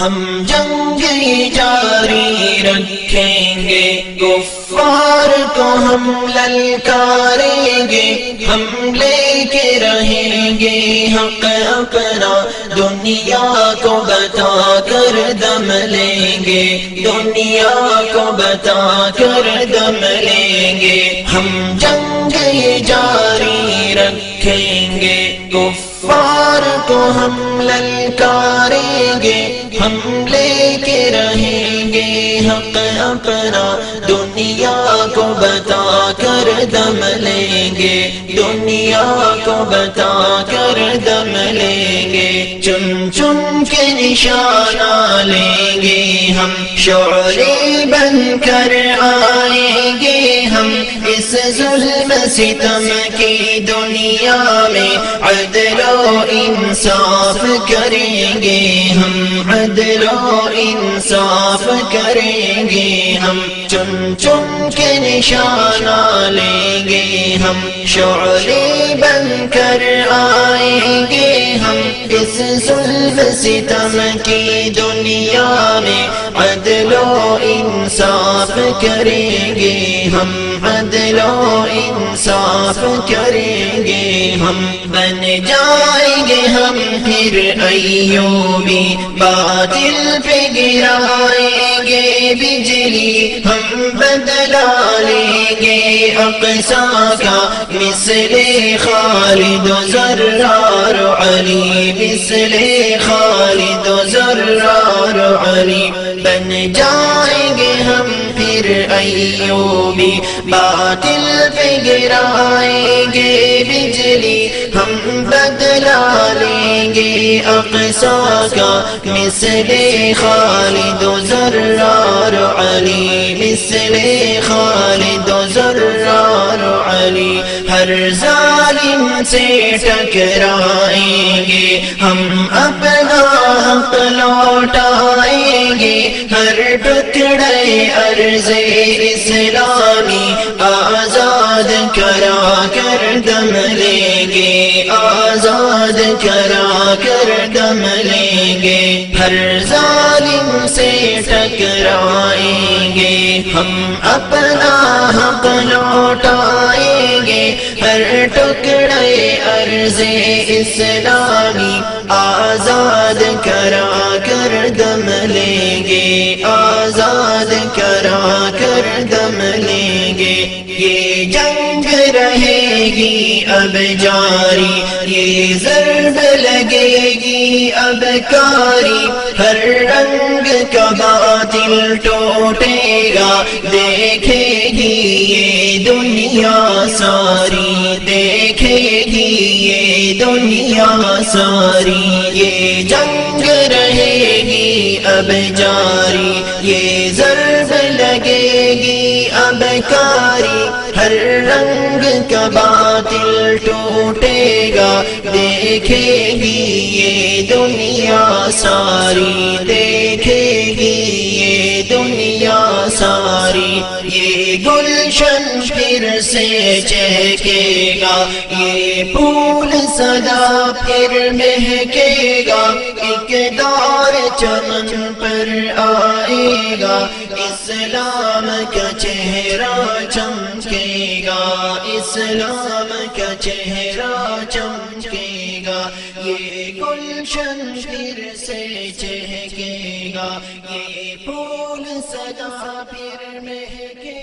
ہم جنگ جاری رکھیں گے، کفار کو ہم للکاریں گے، ہم لے کے رہیں گے حق اپنا، دنیا کو بتا کر دم لیں گے، دنیا کو بتا کر دم لیں گے۔ ہم جنگ جاری رکھیں گے، کفار کو ہم للکاریں گے، ہم لے کے رہیں گے۔ حق اپنا دنیا کو بتا کر دم لیں گے۔ دنیا کو بتا کر دم لیں گے، چن چن کے نشانہ لیں گے۔ ہم شعری بن کر آئیں گے، ہم اس ظلم ستم کی دنیا میں عدل و انصاف کریں گے۔ ہم عدل و انصاف کریں گے۔ ہم چن چن کے نشانہ لیں گے۔ ہم شعری بن کر آئیں گے ہم اس ظلم ستم کی دنیا میں عدل و انصاف کریں گے ہم، عدل و انصاف کریں گے۔ ہم بن جائیں گے، ہم پھر ایوبی بادل پہ گرائیں گے، بجلی ہم بدلا لیں گے اقسا کا مثل خالد و ذرار علی، مثل خالد و ذرار علی۔ بن جائیں گے، ہم پھر ایوبی باطل پہ گرائیں گے، بجلی ہم بدلا لیں گے۔ اقسا کا مثل خالد و ذرار علی، مثل خالد و ذرار علی۔ ہر ظالم سے ٹکرائیں گے، ہم اپنا ہر عرض اسلامی آزاد کرا کر دم لیں گے، آزاد کرا کر دم لیں گے۔ ہر ظالم سے ٹکرائیں گے۔ ہم اپنا حق لوٹائیں گے۔ ہر ٹکڑے عرض اسلامی آزاد کرا کر دم لیں گے۔ یہ جنگ رہے گی، اب جاری، یہ ضرب لگے گی، اب کاری۔ ہر رنگ کا باطل ٹوٹے گا، دیکھے گی یہ دنیا ساری، دیکھے گی یہ دنیا ساری۔ یہ جنگ رہے گی، اب جاری۔ یہ ضرب لگے گی کاری ہر رنگ کا باطل ٹوٹے گا دیکھے گی یہ دنیا ساری دیکھے گی یہ دنیا ساری۔ یہ گلشن پھر سے چہکے گا یہ پھول صدا پھر مہکے گا ایک دار چمن پر آئے گا، اسلام کا چہرہ چمکے گا، اسلام کا چہرہ چمکے گا، یہ گلشن پھر سے چہکے گا، یہ پھول صدا پھر مہکے